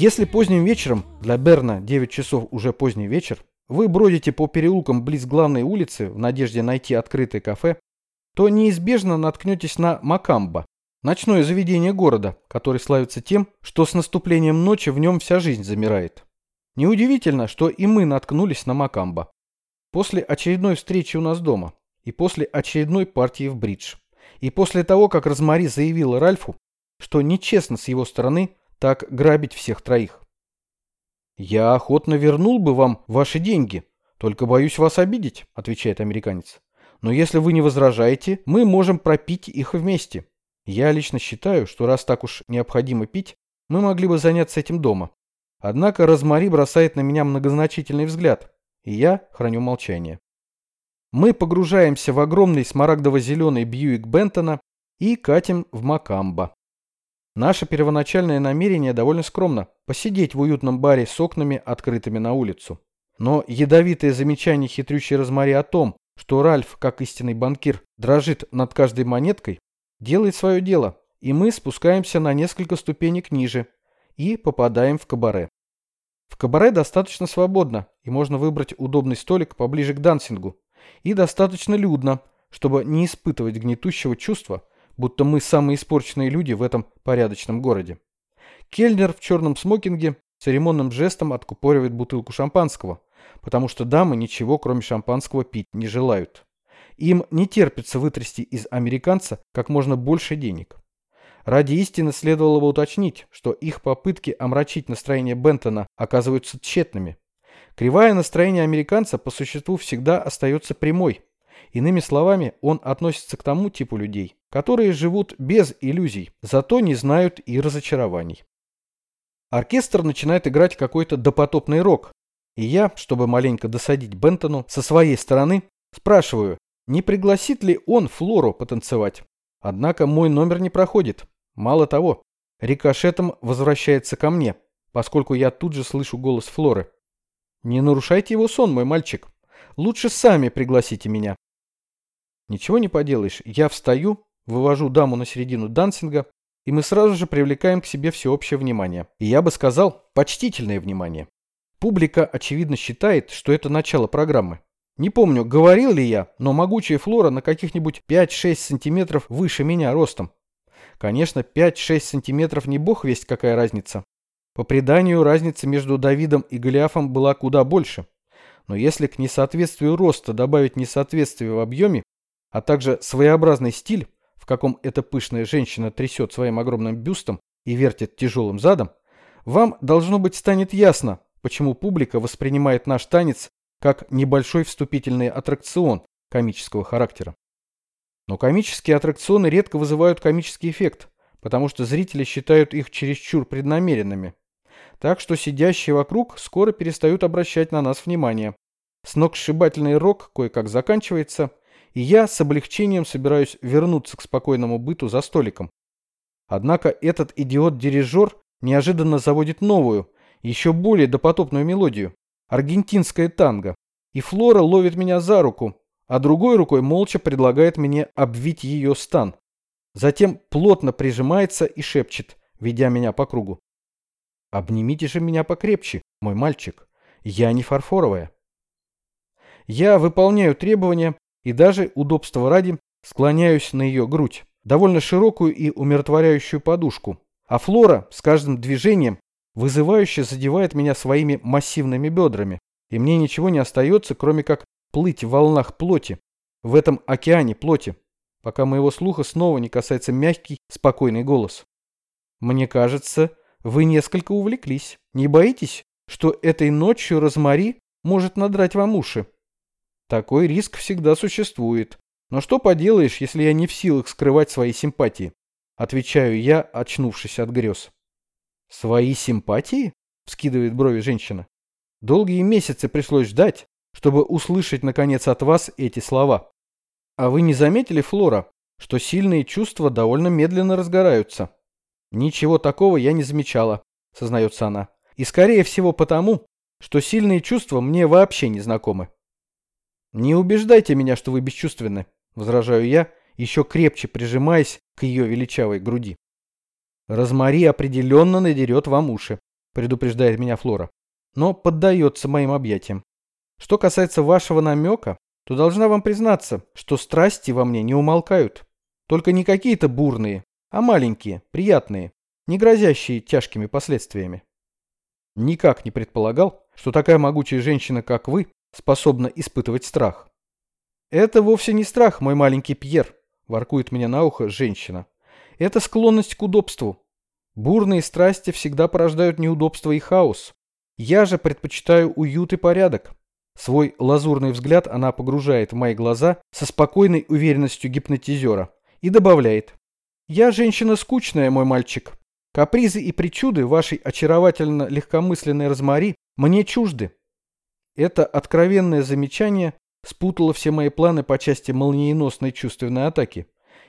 Если поздним вечером, для Берна 9 часов уже поздний вечер, вы бродите по переулкам близ главной улицы в надежде найти открытое кафе, то неизбежно наткнетесь на Макамба, ночное заведение города, который славится тем, что с наступлением ночи в нем вся жизнь замирает. Неудивительно, что и мы наткнулись на Макамба. После очередной встречи у нас дома, и после очередной партии в бридж, и после того, как Розмари заявила Ральфу, что нечестно с его стороны так грабить всех троих. «Я охотно вернул бы вам ваши деньги, только боюсь вас обидеть», — отвечает американец. «Но если вы не возражаете, мы можем пропить их вместе. Я лично считаю, что раз так уж необходимо пить, мы могли бы заняться этим дома. Однако Розмари бросает на меня многозначительный взгляд, и я храню молчание. Мы погружаемся в огромный смарагдово-зеленый Бьюик Бентона и катим в Макамбо. Наше первоначальное намерение довольно скромно – посидеть в уютном баре с окнами, открытыми на улицу. Но ядовитое замечание хитрющей Розмари о том, что Ральф, как истинный банкир, дрожит над каждой монеткой, делает свое дело, и мы спускаемся на несколько ступенек ниже и попадаем в кабаре. В кабаре достаточно свободно, и можно выбрать удобный столик поближе к дансингу, и достаточно людно, чтобы не испытывать гнетущего чувства, будто мы самые испорченные люди в этом порядочном городе. Кельнер в черном смокинге церемонным жестом откупоривает бутылку шампанского, потому что дамы ничего, кроме шампанского, пить не желают. Им не терпится вытрясти из американца как можно больше денег. Ради истины следовало бы уточнить, что их попытки омрачить настроение Бентона оказываются тщетными. Кривая настроение американца по существу всегда остается прямой – Иными словами, он относится к тому типу людей, которые живут без иллюзий, зато не знают и разочарований. Оркестр начинает играть какой-то допотопный рок, и я, чтобы маленько досадить Бентону, со своей стороны спрашиваю, не пригласит ли он Флору потанцевать. Однако мой номер не проходит. Мало того, рикошетом возвращается ко мне, поскольку я тут же слышу голос Флоры. «Не нарушайте его сон, мой мальчик. Лучше сами пригласите меня. Ничего не поделаешь, я встаю, вывожу даму на середину дансинга, и мы сразу же привлекаем к себе всеобщее внимание. И я бы сказал, почтительное внимание. Публика, очевидно, считает, что это начало программы. Не помню, говорил ли я, но могучая флора на каких-нибудь 5-6 сантиметров выше меня ростом. Конечно, 5-6 сантиметров не бог весть какая разница. По преданию, разница между Давидом и Голиафом была куда больше. Но если к несоответствию роста добавить несоответствие в объеме, а также своеобразный стиль, в каком эта пышная женщина трясет своим огромным бюстом и вертит тяжелым задом, вам, должно быть, станет ясно, почему публика воспринимает наш танец как небольшой вступительный аттракцион комического характера. Но комические аттракционы редко вызывают комический эффект, потому что зрители считают их чересчур преднамеренными. Так что сидящие вокруг скоро перестают обращать на нас внимание. Сногсшибательный рок кое-как заканчивается, и я с облегчением собираюсь вернуться к спокойному быту за столиком. Однако этот идиот-дирижер неожиданно заводит новую, еще более допотопную мелодию – аргентинское танго. И Флора ловит меня за руку, а другой рукой молча предлагает мне обвить ее стан. Затем плотно прижимается и шепчет, ведя меня по кругу. «Обнимите же меня покрепче, мой мальчик. Я не фарфоровая». Я выполняю требования и даже, удобства ради, склоняюсь на ее грудь, довольно широкую и умиротворяющую подушку. А Флора с каждым движением вызывающе задевает меня своими массивными бедрами, и мне ничего не остается, кроме как плыть в волнах плоти, в этом океане плоти, пока моего слуха снова не касается мягкий, спокойный голос. Мне кажется, вы несколько увлеклись. Не боитесь, что этой ночью Розмари может надрать вам уши? Такой риск всегда существует. Но что поделаешь, если я не в силах скрывать свои симпатии? Отвечаю я, очнувшись от грез. Свои симпатии? Вскидывает брови женщина. Долгие месяцы пришлось ждать, чтобы услышать наконец от вас эти слова. А вы не заметили, Флора, что сильные чувства довольно медленно разгораются? Ничего такого я не замечала, сознается она. И скорее всего потому, что сильные чувства мне вообще не знакомы. «Не убеждайте меня, что вы бесчувственны», — возражаю я, еще крепче прижимаясь к ее величавой груди. «Розмари определенно надерет вам уши. предупреждает меня Флора, но поддается моим объятиям. Что касается вашего намека, то должна вам признаться, что страсти во мне не умолкают. Только не какие-то бурные, а маленькие, приятные, не грозящие тяжкими последствиями. Никак не предполагал, что такая могучая женщина, как вы, способна испытывать страх. Это вовсе не страх, мой маленький Пьер, воркует мне на ухо женщина. Это склонность к удобству. Бурные страсти всегда порождают неудобство и хаос. Я же предпочитаю уют и порядок. Свой лазурный взгляд она погружает в мои глаза со спокойной уверенностью гипнотизера и добавляет. «Я женщина скучная, мой мальчик. Капризы и причуды вашей очаровательно легкомысленной Розмари мне чужды». Это откровенное замечание спутало все мои планы по части молниеносной чувственной атаки,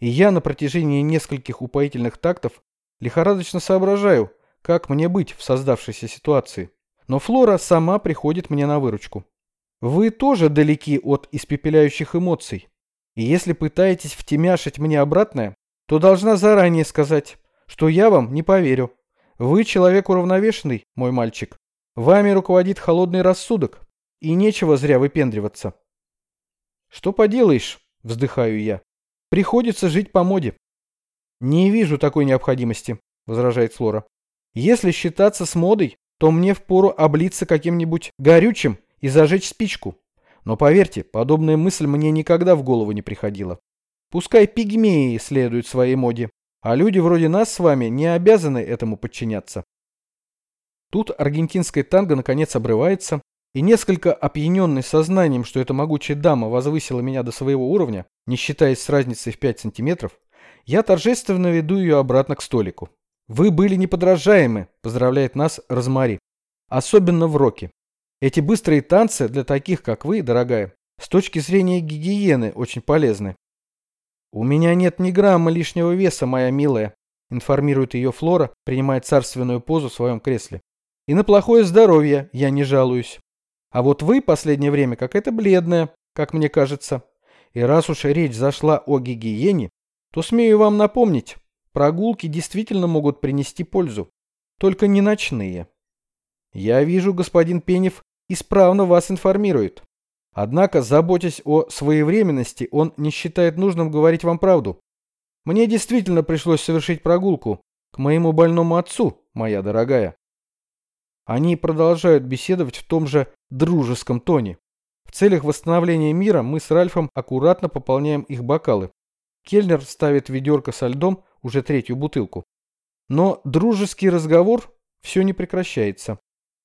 и я на протяжении нескольких упоительных тактов лихорадочно соображаю, как мне быть в создавшейся ситуации. Но Флора сама приходит мне на выручку. Вы тоже далеки от испепеляющих эмоций. И если пытаетесь втемяшить мне обратное, то должна заранее сказать, что я вам не поверю. Вы человек уравновешенный, мой мальчик. Вами руководит холодный рассудок, и нечего зря выпендриваться. Что поделаешь, вздыхаю я. Приходится жить по моде. Не вижу такой необходимости, возражает Флора. Если считаться с модой, то мне впору облиться каким-нибудь горючим и зажечь спичку. Но поверьте, подобная мысль мне никогда в голову не приходила. Пускай пигмеи следуют своей моде, а люди вроде нас с вами не обязаны этому подчиняться. Тут аргентинская танго наконец обрывается, и несколько опьяненный сознанием, что эта могучая дама возвысила меня до своего уровня, не считаясь с разницей в 5 сантиметров, я торжественно веду ее обратно к столику. «Вы были неподражаемы», – поздравляет нас Розмари. «Особенно в роке. Эти быстрые танцы для таких, как вы, дорогая, с точки зрения гигиены очень полезны. У меня нет ни грамма лишнего веса, моя милая, информирует ее Флора, принимая царственную позу в своем кресле. И на плохое здоровье я не жалуюсь. А вот вы последнее время какая-то бледная, как мне кажется. И раз уж речь зашла о гигиене, то смею вам напомнить, прогулки действительно могут принести пользу. Только не ночные. Я вижу, господин Пенев исправно вас информирует. Однако, заботясь о своевременности, он не считает нужным говорить вам правду. Мне действительно пришлось совершить прогулку к моему больному отцу, моя дорогая. Они продолжают беседовать в том же дружеском тоне. В целях восстановления мира мы с Ральфом аккуратно пополняем их бокалы. Кельнер ставит ведерко со льдом, уже третью бутылку. Но дружеский разговор все не прекращается.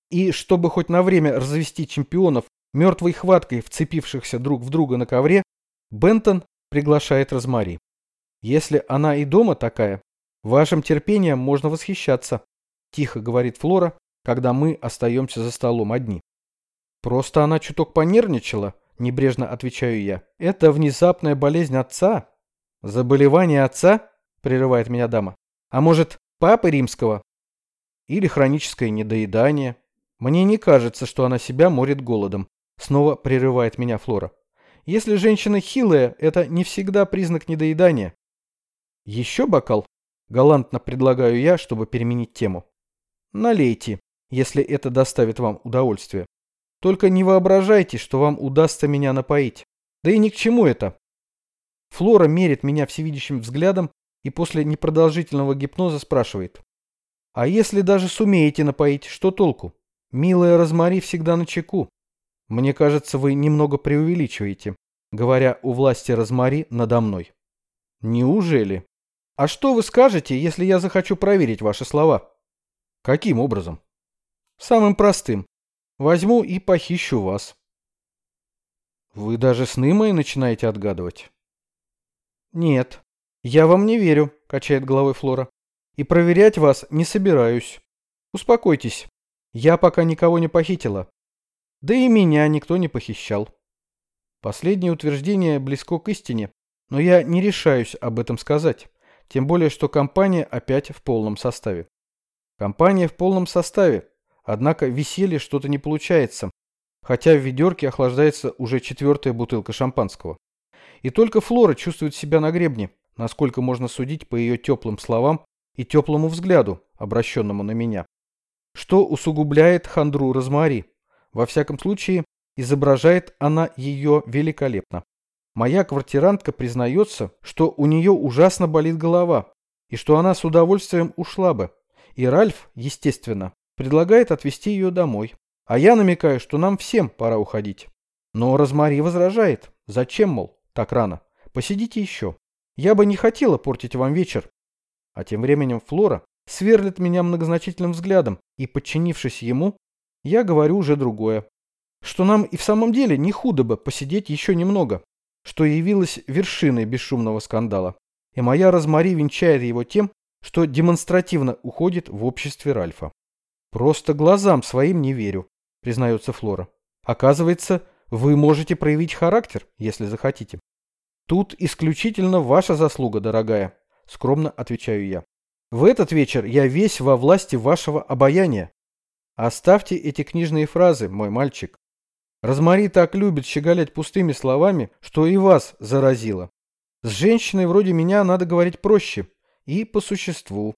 И чтобы хоть на время развести чемпионов, мертвой хваткой вцепившихся друг в друга на ковре, Бентон приглашает Розмари. Если она и дома такая, вашим терпением можно восхищаться, тихо говорит Флора, когда мы остаемся за столом одни. Просто она чуток понервничала, небрежно отвечаю я. Это внезапная болезнь отца. Заболевание отца? Прерывает меня дама. А может, папы римского? Или хроническое недоедание? Мне не кажется, что она себя морит голодом. Снова прерывает меня Флора. Если женщина хилая, это не всегда признак недоедания. Еще бокал? Галантно предлагаю я, чтобы переменить тему. Налейте, если это доставит вам удовольствие. Только не воображайте, что вам удастся меня напоить. Да и ни к чему это. Флора мерит меня всевидящим взглядом и после непродолжительного гипноза спрашивает. А если даже сумеете напоить, что толку? Милая Розмари всегда на чеку. Мне кажется, вы немного преувеличиваете, говоря у власти Розмари надо мной. Неужели? А что вы скажете, если я захочу проверить ваши слова? Каким образом? Самым простым. Возьму и похищу вас. Вы даже сны мои начинаете отгадывать? Нет, я вам не верю, качает головой Флора. И проверять вас не собираюсь. Успокойтесь, я пока никого не похитила. Да и меня никто не похищал. Последнее утверждение близко к истине, но я не решаюсь об этом сказать, тем более, что компания опять в полном составе. Компания в полном составе, однако веселье что-то не получается, хотя в ведерке охлаждается уже четвертая бутылка шампанского. И только Флора чувствует себя на гребне, насколько можно судить по ее теплым словам и теплому взгляду, обращенному на меня. что усугубляет хандру Розмари. Во всяком случае, изображает она ее великолепно. Моя квартирантка признается, что у нее ужасно болит голова, и что она с удовольствием ушла бы. И Ральф, естественно, предлагает отвезти ее домой. А я намекаю, что нам всем пора уходить. Но Розмари возражает. Зачем, мол, так рано? Посидите еще. Я бы не хотела портить вам вечер. А тем временем Флора сверлит меня многозначительным взглядом, и, подчинившись ему, я говорю уже другое. Что нам и в самом деле не худо бы посидеть еще немного, что явилось вершиной бесшумного скандала. И моя Розмари венчает его тем, что демонстративно уходит в обществе Ральфа. «Просто глазам своим не верю», — признается Флора. «Оказывается, вы можете проявить характер, если захотите». «Тут исключительно ваша заслуга, дорогая», — скромно отвечаю я. «В этот вечер я весь во власти вашего обаяния. Оставьте эти книжные фразы, мой мальчик. Розмари так любит щеголять пустыми словами, что и вас заразило. С женщиной вроде меня надо говорить проще и по существу.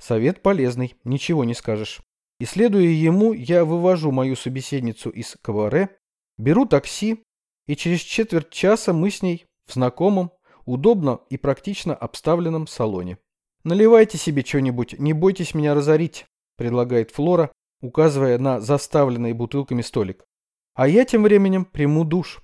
Совет полезный, ничего не скажешь. И следуя ему, я вывожу мою собеседницу из кабаре, беру такси, и через четверть часа мы с ней в знакомом, удобно и практично обставленном салоне. «Наливайте себе что-нибудь, не бойтесь меня разорить», – предлагает Флора, указывая на заставленный бутылками столик. «А я тем временем приму душ».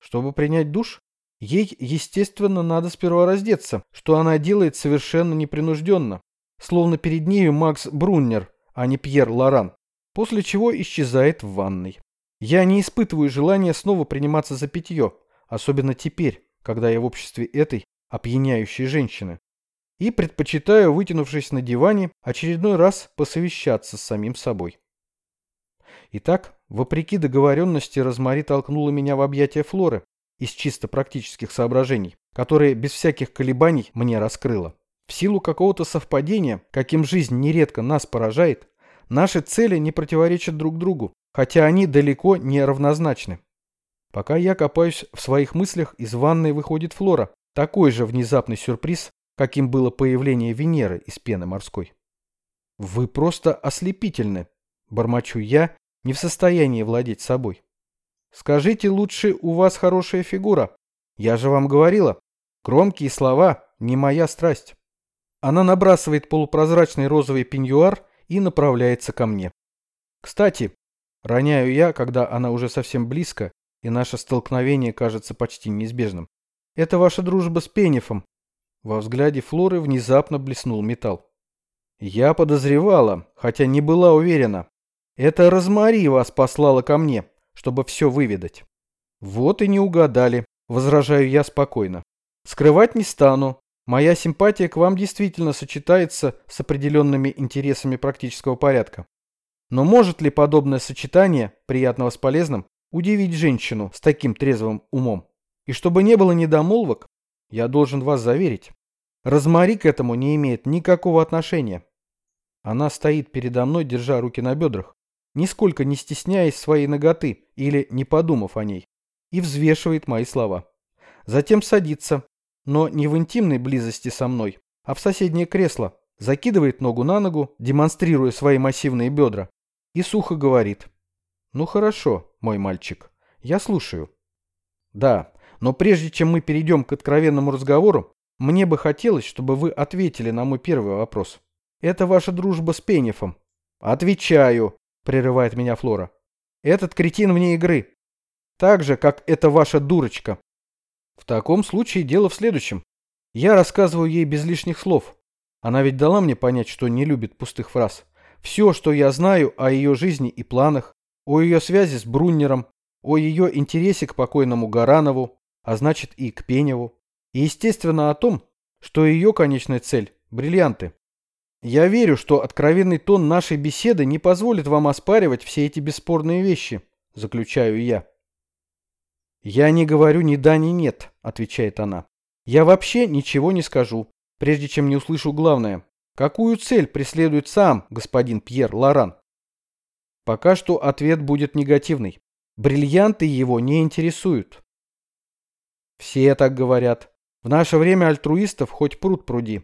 Чтобы принять душ, ей, естественно, надо сперва раздеться, что она делает совершенно непринужденно, словно перед нею Макс Бруннер – а не Пьер Лоран, после чего исчезает в ванной. Я не испытываю желания снова приниматься за питье, особенно теперь, когда я в обществе этой опьяняющей женщины. И предпочитаю, вытянувшись на диване, очередной раз посовещаться с самим собой. Итак, вопреки договоренности, Розмари толкнула меня в объятия Флоры из чисто практических соображений, которые без всяких колебаний мне раскрыла. В силу какого-то совпадения, каким жизнь нередко нас поражает, наши цели не противоречат друг другу, хотя они далеко не равнозначны. Пока я копаюсь в своих мыслях, из ванной выходит Флора. Такой же внезапный сюрприз, каким было появление Венеры из пены морской. «Вы просто ослепительны», – бормочу я, не в состоянии владеть собой. «Скажите лучше, у вас хорошая фигура. Я же вам говорила, громкие слова – не моя страсть». Она набрасывает полупрозрачный розовый пеньюар и направляется ко мне. Кстати, роняю я, когда она уже совсем близко, и наше столкновение кажется почти неизбежным. Это ваша дружба с Пенефом. Во взгляде Флоры внезапно блеснул металл. Я подозревала, хотя не была уверена. Это Розмари вас послала ко мне, чтобы все выведать. Вот и не угадали, возражаю я спокойно. Скрывать не стану, Моя симпатия к вам действительно сочетается с определенными интересами практического порядка. Но может ли подобное сочетание приятного с полезным удивить женщину с таким трезвым умом? И чтобы не было недомолвок, я должен вас заверить, Розмари к этому не имеет никакого отношения. Она стоит передо мной, держа руки на бедрах, нисколько не стесняясь своей ноготы или не подумав о ней, и взвешивает мои слова. Затем садится, но не в интимной близости со мной, а в соседнее кресло, закидывает ногу на ногу, демонстрируя свои массивные бедра, и сухо говорит. «Ну хорошо, мой мальчик, я слушаю». «Да, но прежде чем мы перейдем к откровенному разговору, мне бы хотелось, чтобы вы ответили на мой первый вопрос. Это ваша дружба с Пенефом?» «Отвечаю», — прерывает меня Флора. «Этот кретин вне игры. Так же, как эта ваша дурочка, в таком случае дело в следующем. Я рассказываю ей без лишних слов. Она ведь дала мне понять, что не любит пустых фраз. Все, что я знаю о ее жизни и планах, о ее связи с Бруннером, о ее интересе к покойному Гаранову, а значит и к Пеневу. И, естественно, о том, что ее конечная цель – бриллианты. Я верю, что откровенный тон нашей беседы не позволит вам оспаривать все эти бесспорные вещи, заключаю я. «Я не говорю ни да, ни нет», — отвечает она. «Я вообще ничего не скажу, прежде чем не услышу главное. Какую цель преследует сам господин Пьер Лоран?» Пока что ответ будет негативный. Бриллианты его не интересуют. Все так говорят. В наше время альтруистов хоть пруд пруди.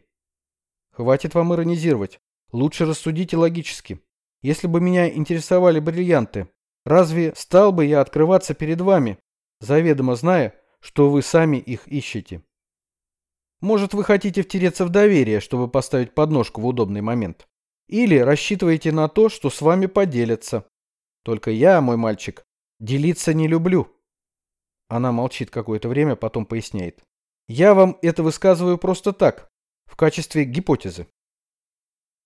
Хватит вам иронизировать. Лучше рассудите логически. Если бы меня интересовали бриллианты, разве стал бы я открываться перед вами, заведомо зная, что вы сами их ищете? Может, вы хотите втереться в доверие, чтобы поставить подножку в удобный момент? Или рассчитываете на то, что с вами поделятся? Только я, мой мальчик, делиться не люблю. Она молчит какое-то время, потом поясняет. Я вам это высказываю просто так, в качестве гипотезы.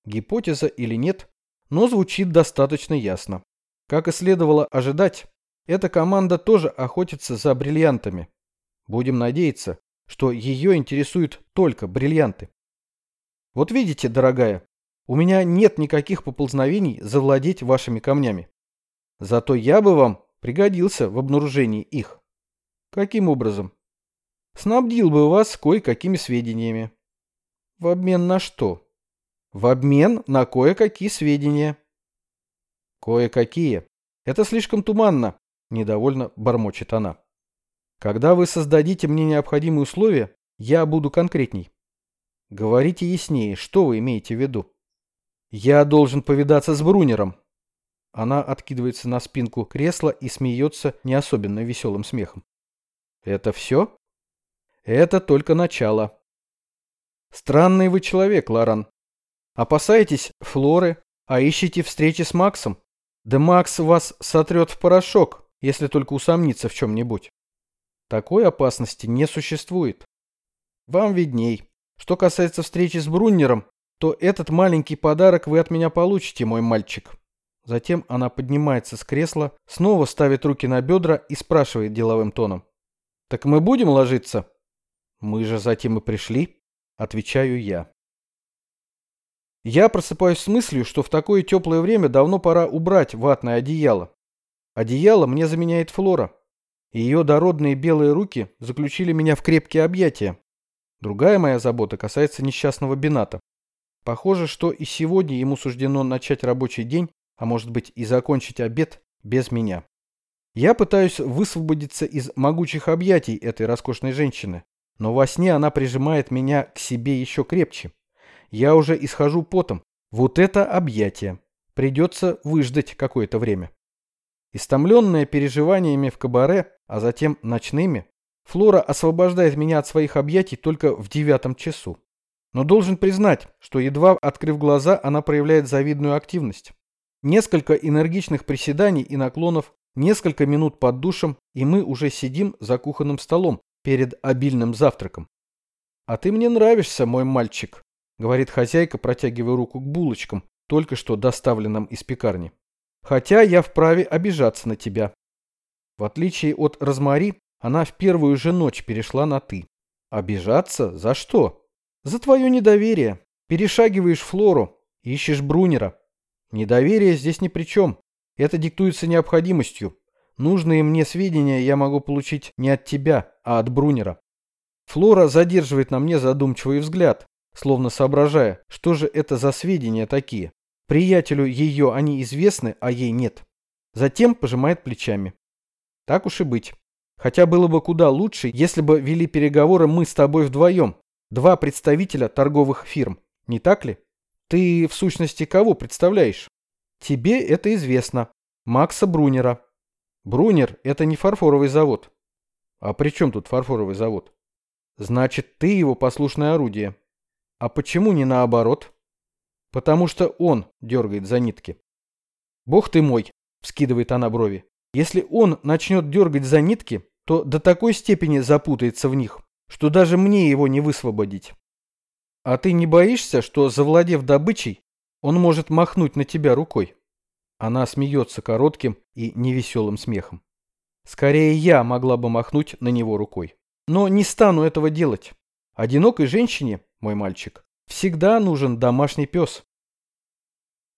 Гипотеза или нет, но звучит достаточно ясно. Как и следовало ожидать, эта команда тоже охотится за бриллиантами. Будем надеяться, что ее интересуют только бриллианты. Вот видите, дорогая, у меня нет никаких поползновений завладеть вашими камнями. Зато я бы вам пригодился в обнаружении их. Каким образом? Снабдил бы вас кое-какими сведениями. В обмен на что? В обмен на кое-какие сведения. Кое-какие. Это слишком туманно, недовольно бормочет она. Когда вы создадите мне необходимые условия, я буду конкретней. Говорите яснее, что вы имеете в виду? Я должен повидаться с Брунером. Она откидывается на спинку кресла и смеется не особенно веселым смехом. Это все? Это только начало. Странный вы человек, Лоран. Опасаетесь Флоры, а ищете встречи с Максом? Да Макс вас сотрет в порошок, если только усомнится в чем-нибудь. Такой опасности не существует. Вам видней. Что касается встречи с Бруннером, то этот маленький подарок вы от меня получите, мой мальчик. Затем она поднимается с кресла, снова ставит руки на бедра и спрашивает деловым тоном. «Так мы будем ложиться?» «Мы же затем и пришли», — отвечаю я. Я просыпаюсь с мыслью, что в такое теплое время давно пора убрать ватное одеяло. Одеяло мне заменяет Флора. Ее дородные белые руки заключили меня в крепкие объятия. Другая моя забота касается несчастного Бената. Похоже, что и сегодня ему суждено начать рабочий день, а может быть и закончить обед без меня. Я пытаюсь высвободиться из могучих объятий этой роскошной женщины, но во сне она прижимает меня к себе еще крепче. Я уже исхожу потом. Вот это объятие. Придется выждать какое-то время. Истомленная переживаниями в кабаре, а затем ночными, Флора освобождает меня от своих объятий только в девятом часу. Но должен признать, что едва открыв глаза, она проявляет завидную активность. Несколько энергичных приседаний и наклонов, несколько минут под душем, и мы уже сидим за кухонным столом перед обильным завтраком. «А ты мне нравишься, мой мальчик», — говорит хозяйка, протягивая руку к булочкам, только что доставленным из пекарни. Хотя я вправе обижаться на тебя. В отличие от Розмари, она в первую же ночь перешла на «ты». Обижаться? За что? За твое недоверие. Перешагиваешь Флору, ищешь Брунера. Недоверие здесь ни при чем. Это диктуется необходимостью. Нужные мне сведения я могу получить не от тебя, а от Брунера. Флора задерживает на мне задумчивый взгляд, словно соображая, что же это за сведения такие. Приятелю ее они известны, а ей нет. Затем пожимает плечами. Так уж и быть. Хотя было бы куда лучше, если бы вели переговоры мы с тобой вдвоем. Два представителя торговых фирм. Не так ли? Ты в сущности кого представляешь? Тебе это известно. Макса Брунера. Брунер – это не фарфоровый завод. А при чем тут фарфоровый завод? Значит, ты его послушное орудие. А почему не наоборот? Потому что он дергает за нитки. Бог ты мой, вскидывает она брови. Если он начнет дергать за нитки, то до такой степени запутается в них, что даже мне его не высвободить. А ты не боишься, что, завладев добычей, он может махнуть на тебя рукой? Она смеется коротким и невеселым смехом. Скорее я могла бы махнуть на него рукой. Но не стану этого делать. Одинокой женщине, мой мальчик, Всегда нужен домашний пес.